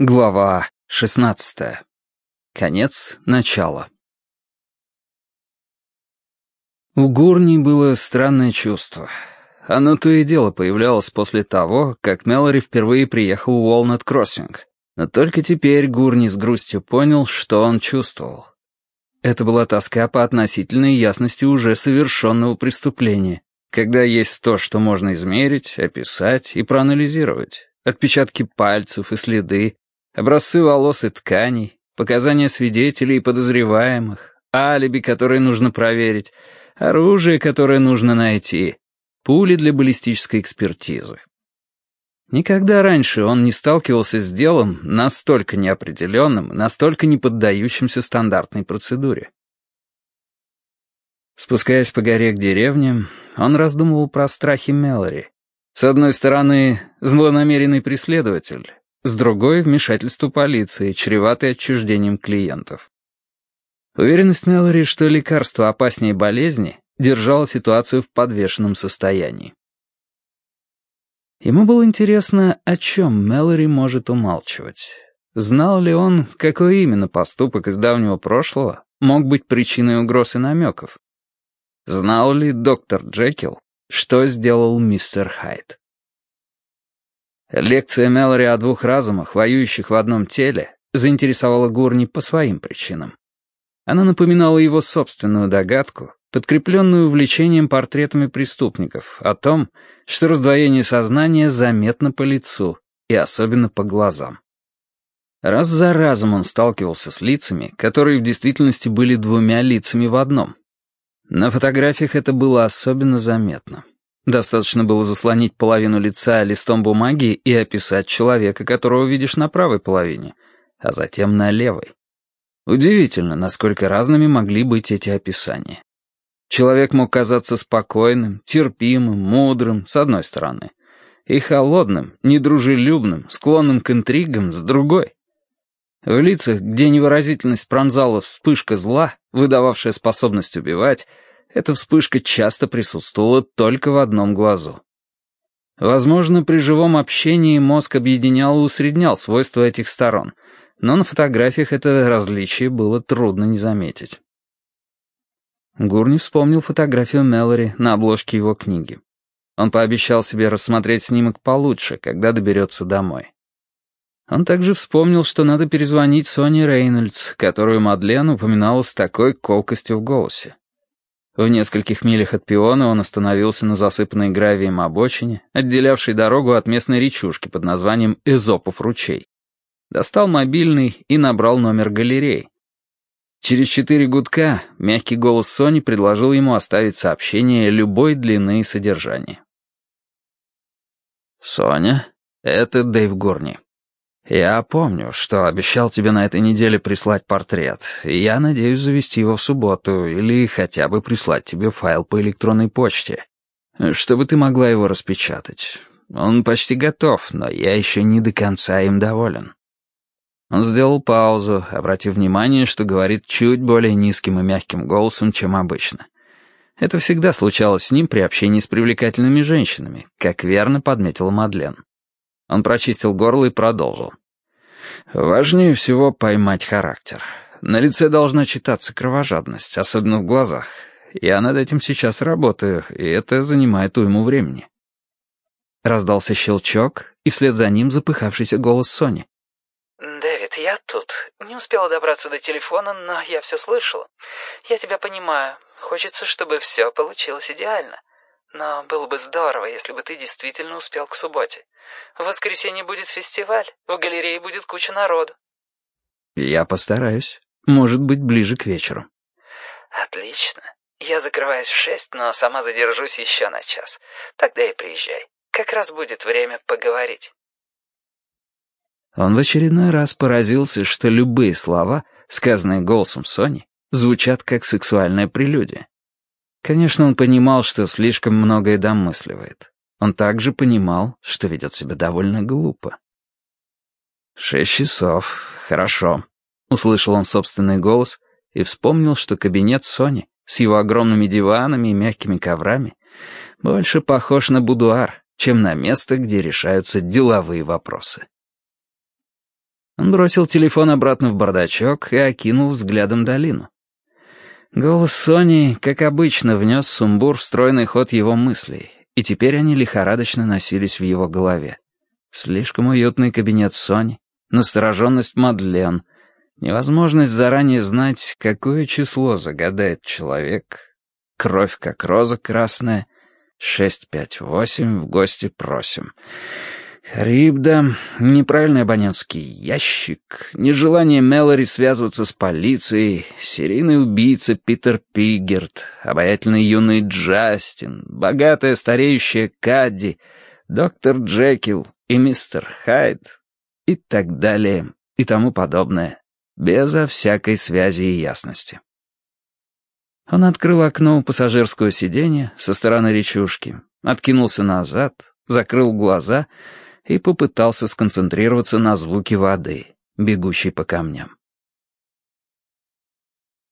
Глава 16. Конец начала. У Гурни было странное чувство. Оно то и дело появлялось после того, как Мэлори впервые приехал в Уолнет Кроссинг. Но только теперь Гурни с грустью понял, что он чувствовал. Это была тоска по относительной ясности уже совершенного преступления, когда есть то, что можно измерить, описать и проанализировать. Отпечатки пальцев и следы, Образцы волос и тканей, показания свидетелей и подозреваемых, алиби, которые нужно проверить, оружие, которое нужно найти, пули для баллистической экспертизы. Никогда раньше он не сталкивался с делом настолько неопределенным, настолько не поддающимся стандартной процедуре. Спускаясь по горе к деревне, он раздумывал про страхи Мелори. С одной стороны, злонамеренный преследователь, с другой — вмешательство полиции, чреватое отчуждением клиентов. Уверенность Мэлори, что лекарство опаснее болезни, держала ситуацию в подвешенном состоянии. Ему было интересно, о чем Мэлори может умалчивать. Знал ли он, какой именно поступок из давнего прошлого мог быть причиной угроз и намеков? Знал ли доктор Джекил, что сделал мистер Хайд? Лекция Мэлори о двух разумах, воюющих в одном теле, заинтересовала Гурни по своим причинам. Она напоминала его собственную догадку, подкрепленную увлечением портретами преступников, о том, что раздвоение сознания заметно по лицу и особенно по глазам. Раз за разом он сталкивался с лицами, которые в действительности были двумя лицами в одном. На фотографиях это было особенно заметно. Достаточно было заслонить половину лица листом бумаги и описать человека, которого видишь на правой половине, а затем на левой. Удивительно, насколько разными могли быть эти описания. Человек мог казаться спокойным, терпимым, мудрым, с одной стороны, и холодным, недружелюбным, склонным к интригам, с другой. В лицах, где невыразительность пронзала вспышка зла, выдававшая способность убивать, эта вспышка часто присутствовала только в одном глазу. Возможно, при живом общении мозг объединял и усреднял свойства этих сторон, но на фотографиях это различие было трудно не заметить. Гурни вспомнил фотографию Мэлори на обложке его книги. Он пообещал себе рассмотреть снимок получше, когда доберется домой. Он также вспомнил, что надо перезвонить Соне Рейнольдс, которую Мадлен упоминала с такой колкостью в голосе. В нескольких милях от пиона он остановился на засыпанной гравием обочине, отделявшей дорогу от местной речушки под названием Эзопов ручей. Достал мобильный и набрал номер галереи. Через четыре гудка мягкий голос Сони предложил ему оставить сообщение любой длины и содержания. «Соня, это Дэйв Горни. «Я помню, что обещал тебе на этой неделе прислать портрет, и я надеюсь завести его в субботу или хотя бы прислать тебе файл по электронной почте, чтобы ты могла его распечатать. Он почти готов, но я еще не до конца им доволен». Он сделал паузу, обратив внимание, что говорит чуть более низким и мягким голосом, чем обычно. Это всегда случалось с ним при общении с привлекательными женщинами, как верно подметила Мадлен. Он прочистил горло и продолжил. «Важнее всего поймать характер. На лице должна читаться кровожадность, особенно в глазах. Я над этим сейчас работаю, и это занимает уйму времени». Раздался щелчок, и вслед за ним запыхавшийся голос Сони. «Дэвид, я тут. Не успела добраться до телефона, но я все слышала. Я тебя понимаю. Хочется, чтобы все получилось идеально. Но было бы здорово, если бы ты действительно успел к субботе. В воскресенье будет фестиваль, в галерее будет куча народу». «Я постараюсь. Может быть, ближе к вечеру». «Отлично. Я закрываюсь в шесть, но сама задержусь еще на час. Тогда и приезжай. Как раз будет время поговорить». Он в очередной раз поразился, что любые слова, сказанные голосом Сони, звучат как сексуальная прелюдия. Конечно, он понимал, что слишком многое домысливает. Он также понимал, что ведет себя довольно глупо. «Шесть часов. Хорошо», — услышал он собственный голос и вспомнил, что кабинет Сони с его огромными диванами и мягкими коврами больше похож на будуар, чем на место, где решаются деловые вопросы. Он бросил телефон обратно в бардачок и окинул взглядом долину. Голос Сони, как обычно, внес сумбур в стройный ход его мыслей, и теперь они лихорадочно носились в его голове. Слишком уютный кабинет Сони, настороженность Мадлен, невозможность заранее знать, какое число загадает человек, кровь как роза красная, шесть пять восемь в гости просим. Харибда, неправильный абонентский ящик, нежелание Мэлори связываться с полицией, серийный убийца Питер Пигерт, обаятельный юный Джастин, богатая стареющая Кадди, доктор Джекил и мистер Хайд. И так далее. И тому подобное, безо всякой связи и ясности. Он открыл окно у пассажирского сиденья со стороны речушки, откинулся назад, закрыл глаза — и попытался сконцентрироваться на звуке воды, бегущей по камням.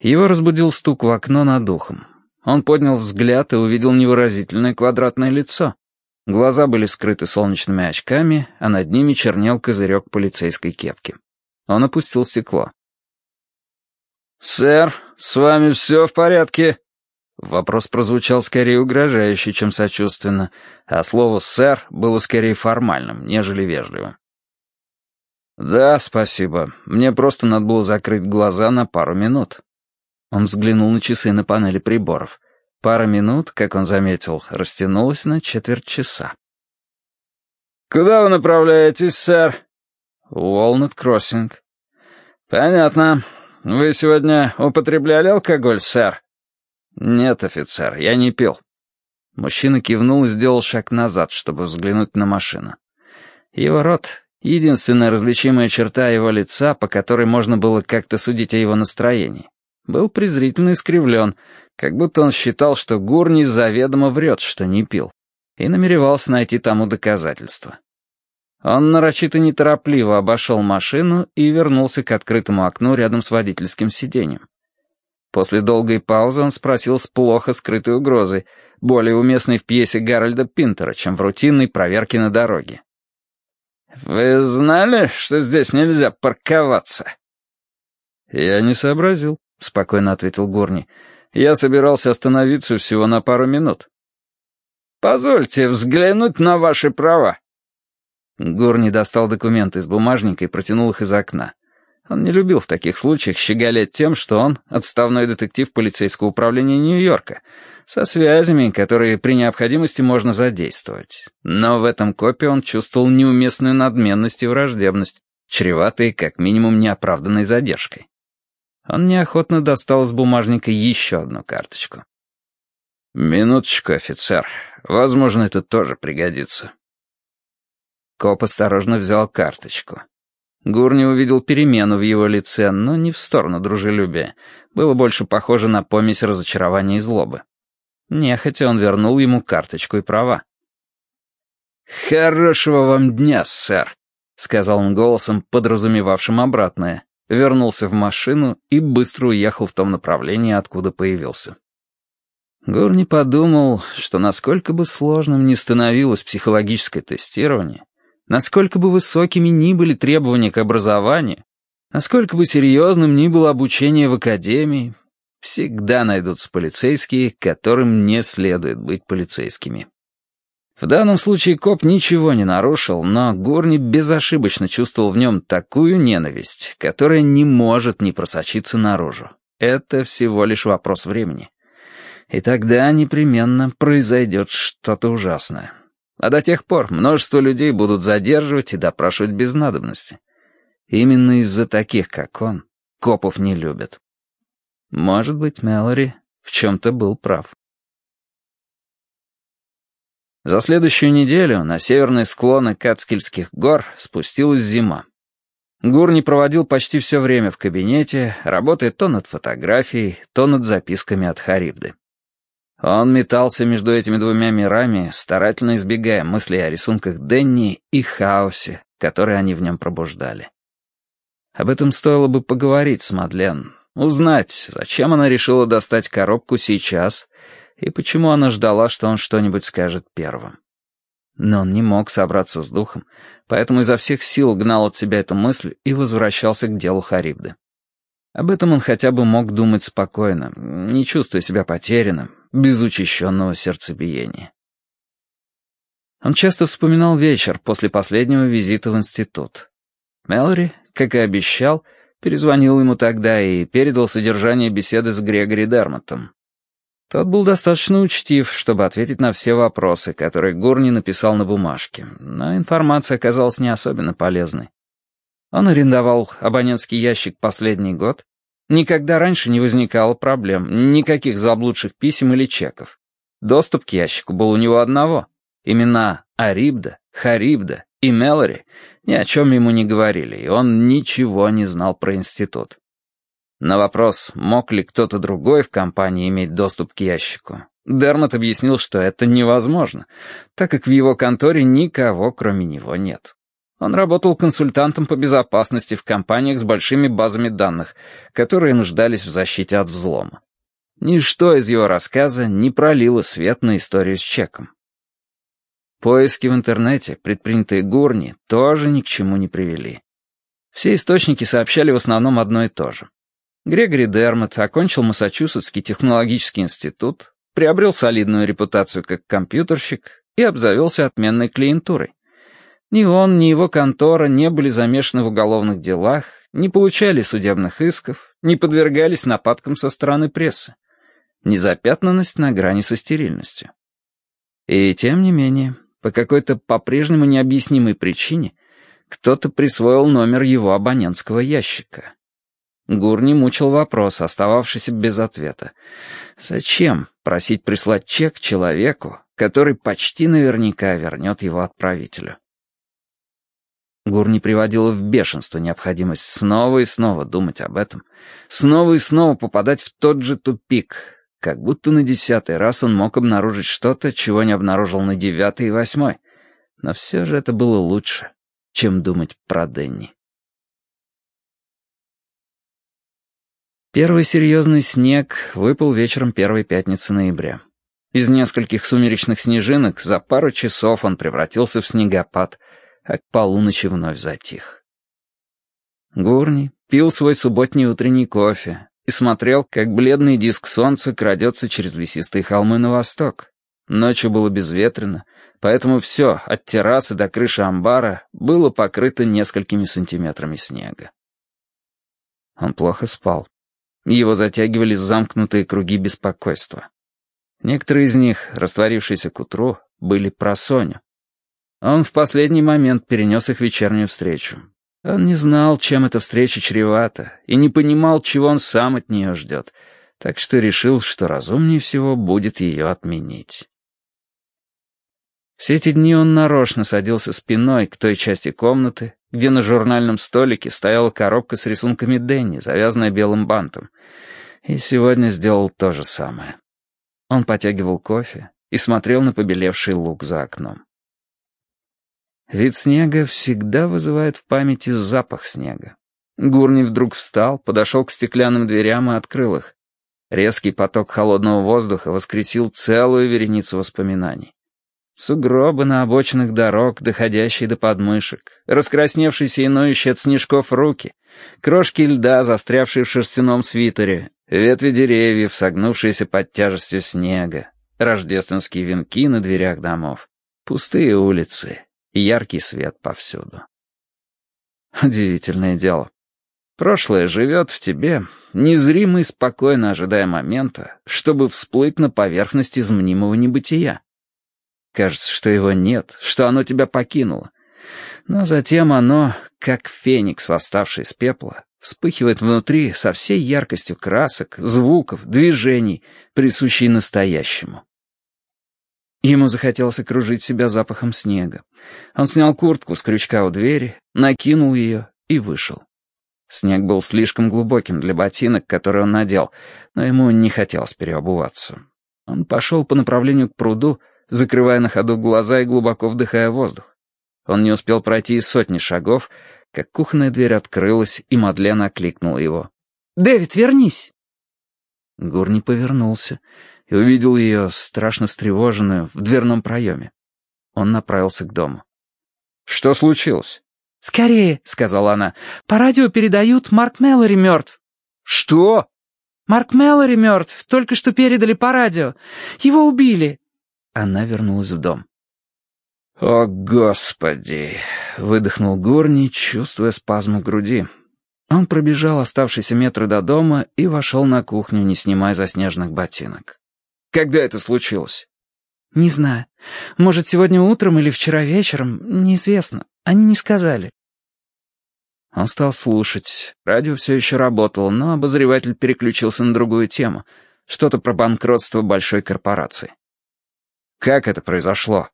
Его разбудил стук в окно над ухом. Он поднял взгляд и увидел невыразительное квадратное лицо. Глаза были скрыты солнечными очками, а над ними чернел козырек полицейской кепки. Он опустил стекло. «Сэр, с вами все в порядке?» Вопрос прозвучал скорее угрожающе, чем сочувственно, а слово «сэр» было скорее формальным, нежели вежливым. «Да, спасибо. Мне просто надо было закрыть глаза на пару минут». Он взглянул на часы на панели приборов. Пара минут, как он заметил, растянулась на четверть часа. «Куда вы направляетесь, сэр?» «Уолнет Кроссинг». «Понятно. Вы сегодня употребляли алкоголь, сэр?» «Нет, офицер, я не пил». Мужчина кивнул и сделал шаг назад, чтобы взглянуть на машину. Его рот — единственная различимая черта его лица, по которой можно было как-то судить о его настроении. Был презрительно искривлен, как будто он считал, что Гурни заведомо врет, что не пил, и намеревался найти тому доказательства. Он нарочито неторопливо обошел машину и вернулся к открытому окну рядом с водительским сиденьем. После долгой паузы он спросил с плохо скрытой угрозой, более уместной в пьесе Гарольда Пинтера, чем в рутинной проверке на дороге. «Вы знали, что здесь нельзя парковаться?» «Я не сообразил», — спокойно ответил Горни. «Я собирался остановиться всего на пару минут». «Позвольте взглянуть на ваши права». Горни достал документы из бумажника и протянул их из окна. Он не любил в таких случаях щеголять тем, что он отставной детектив полицейского управления Нью-Йорка, со связями, которые при необходимости можно задействовать. Но в этом копе он чувствовал неуместную надменность и враждебность, чреватые как минимум неоправданной задержкой. Он неохотно достал из бумажника еще одну карточку. «Минуточку, офицер. Возможно, это тоже пригодится». Коп осторожно взял карточку. Гурни увидел перемену в его лице, но не в сторону дружелюбия. Было больше похоже на помесь разочарования и злобы. Нехотя он вернул ему карточку и права. «Хорошего вам дня, сэр», — сказал он голосом, подразумевавшим обратное. Вернулся в машину и быстро уехал в том направлении, откуда появился. Гурни подумал, что насколько бы сложным ни становилось психологическое тестирование, Насколько бы высокими ни были требования к образованию, насколько бы серьезным ни было обучение в академии, всегда найдутся полицейские, которым не следует быть полицейскими. В данном случае коп ничего не нарушил, но Горни безошибочно чувствовал в нем такую ненависть, которая не может не просочиться наружу. Это всего лишь вопрос времени. И тогда непременно произойдет что-то ужасное. А до тех пор множество людей будут задерживать и допрашивать без надобности. Именно из-за таких, как он, копов не любят. Может быть, Мэлори в чем-то был прав. За следующую неделю на северные склоны Кацкильских гор спустилась зима. Гурни проводил почти все время в кабинете, работая то над фотографией, то над записками от Харибды. Он метался между этими двумя мирами, старательно избегая мыслей о рисунках Денни и хаосе, который они в нем пробуждали. Об этом стоило бы поговорить с Мадлен, узнать, зачем она решила достать коробку сейчас и почему она ждала, что он что-нибудь скажет первым. Но он не мог собраться с духом, поэтому изо всех сил гнал от себя эту мысль и возвращался к делу Харибды. Об этом он хотя бы мог думать спокойно, не чувствуя себя потерянным, без учащенного сердцебиения. Он часто вспоминал вечер после последнего визита в институт. Мэлори, как и обещал, перезвонил ему тогда и передал содержание беседы с Грегори Дермотом. Тот был достаточно учтив, чтобы ответить на все вопросы, которые Гурни написал на бумажке, но информация оказалась не особенно полезной. Он арендовал абонентский ящик последний год. Никогда раньше не возникало проблем, никаких заблудших писем или чеков. Доступ к ящику был у него одного. Имена Арибда, Харибда и Мелори ни о чем ему не говорили, и он ничего не знал про институт. На вопрос, мог ли кто-то другой в компании иметь доступ к ящику, Дермот объяснил, что это невозможно, так как в его конторе никого, кроме него, нет. Он работал консультантом по безопасности в компаниях с большими базами данных, которые нуждались в защите от взлома. Ничто из его рассказа не пролило свет на историю с чеком. Поиски в интернете, предпринятые Гурни, тоже ни к чему не привели. Все источники сообщали в основном одно и то же. Грегори Дермот окончил Массачусетский технологический институт, приобрел солидную репутацию как компьютерщик и обзавелся отменной клиентурой. Ни он, ни его контора не были замешаны в уголовных делах, не получали судебных исков, не подвергались нападкам со стороны прессы. Незапятнанность на грани со стерильностью. И тем не менее, по какой-то по-прежнему необъяснимой причине кто-то присвоил номер его абонентского ящика. Гурни мучил вопрос, остававшийся без ответа. Зачем просить прислать чек человеку, который почти наверняка вернет его отправителю? Гурни приводила в бешенство необходимость снова и снова думать об этом, снова и снова попадать в тот же тупик, как будто на десятый раз он мог обнаружить что-то, чего не обнаружил на девятый и восьмой. Но все же это было лучше, чем думать про Денни. Первый серьезный снег выпал вечером первой пятницы ноября. Из нескольких сумеречных снежинок за пару часов он превратился в снегопад, а к полуночи вновь затих. Гурни пил свой субботний утренний кофе, и смотрел, как бледный диск солнца крадется через лесистые холмы на восток. Ночью было безветренно, поэтому все, от террасы до крыши амбара, было покрыто несколькими сантиметрами снега. Он плохо спал. Его затягивали замкнутые круги беспокойства. Некоторые из них, растворившиеся к утру, были про Соню. Он в последний момент перенес их вечернюю встречу, он не знал, чем эта встреча чревата, и не понимал, чего он сам от нее ждет, так что решил, что разумнее всего будет ее отменить. Все эти дни он нарочно садился спиной к той части комнаты, где на журнальном столике стояла коробка с рисунками Дэнни, завязанная белым бантом. И сегодня сделал то же самое. Он потягивал кофе и смотрел на побелевший луг за окном. Вид снега всегда вызывает в памяти запах снега. Гурни вдруг встал, подошел к стеклянным дверям и открыл их. Резкий поток холодного воздуха воскресил целую вереницу воспоминаний. Сугробы на обочинах дорог, доходящие до подмышек, раскрасневшиеся и ноющие от снежков руки, крошки льда, застрявшие в шерстяном свитере, ветви деревьев, согнувшиеся под тяжестью снега, рождественские венки на дверях домов, пустые улицы, и яркий свет повсюду. Удивительное дело. Прошлое живет в тебе, незримо и спокойно ожидая момента, чтобы всплыть на поверхность из мнимого небытия. Кажется, что его нет, что оно тебя покинуло. Но затем оно, как феникс, восставший из пепла, вспыхивает внутри со всей яркостью красок, звуков, движений, присущей настоящему. Ему захотелось окружить себя запахом снега. Он снял куртку с крючка у двери, накинул ее и вышел. Снег был слишком глубоким для ботинок, которые он надел, но ему не хотелось переобуваться. Он пошел по направлению к пруду, закрывая на ходу глаза и глубоко вдыхая воздух. Он не успел пройти и сотни шагов, как кухонная дверь открылась, и Мадлен окликнула его. «Дэвид, вернись!» Гур не повернулся и увидел ее, страшно встревоженную, в дверном проеме. Он направился к дому. «Что случилось?» «Скорее», — сказала она. «По радио передают, Марк Меллори мертв». «Что?» «Марк Меллори мертв, только что передали по радио. Его убили». Она вернулась в дом. «О, Господи!» — выдохнул Горни, чувствуя спазм в груди. Он пробежал оставшиеся метры до дома и вошел на кухню, не снимая заснеженных ботинок. «Когда это случилось?» «Не знаю. Может, сегодня утром или вчера вечером. Неизвестно. Они не сказали». Он стал слушать. Радио все еще работало, но обозреватель переключился на другую тему. Что-то про банкротство большой корпорации. «Как это произошло?»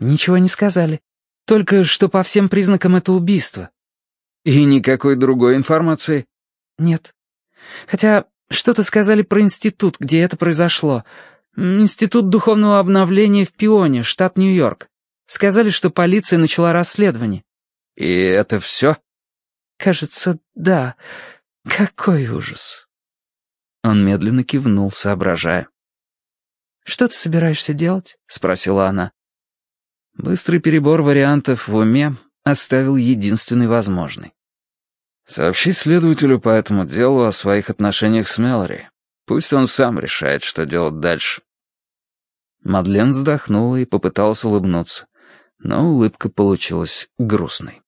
«Ничего не сказали. Только что по всем признакам это убийство». «И никакой другой информации?» «Нет. Хотя что-то сказали про институт, где это произошло. Институт духовного обновления в Пионе, штат Нью-Йорк. Сказали, что полиция начала расследование». «И это все?» «Кажется, да. Какой ужас». Он медленно кивнул, соображая. «Что ты собираешься делать?» — спросила она. Быстрый перебор вариантов в уме оставил единственный возможный. Сообщи следователю по этому делу о своих отношениях с Мэлори. Пусть он сам решает, что делать дальше. Мадлен вздохнула и попыталась улыбнуться, но улыбка получилась грустной.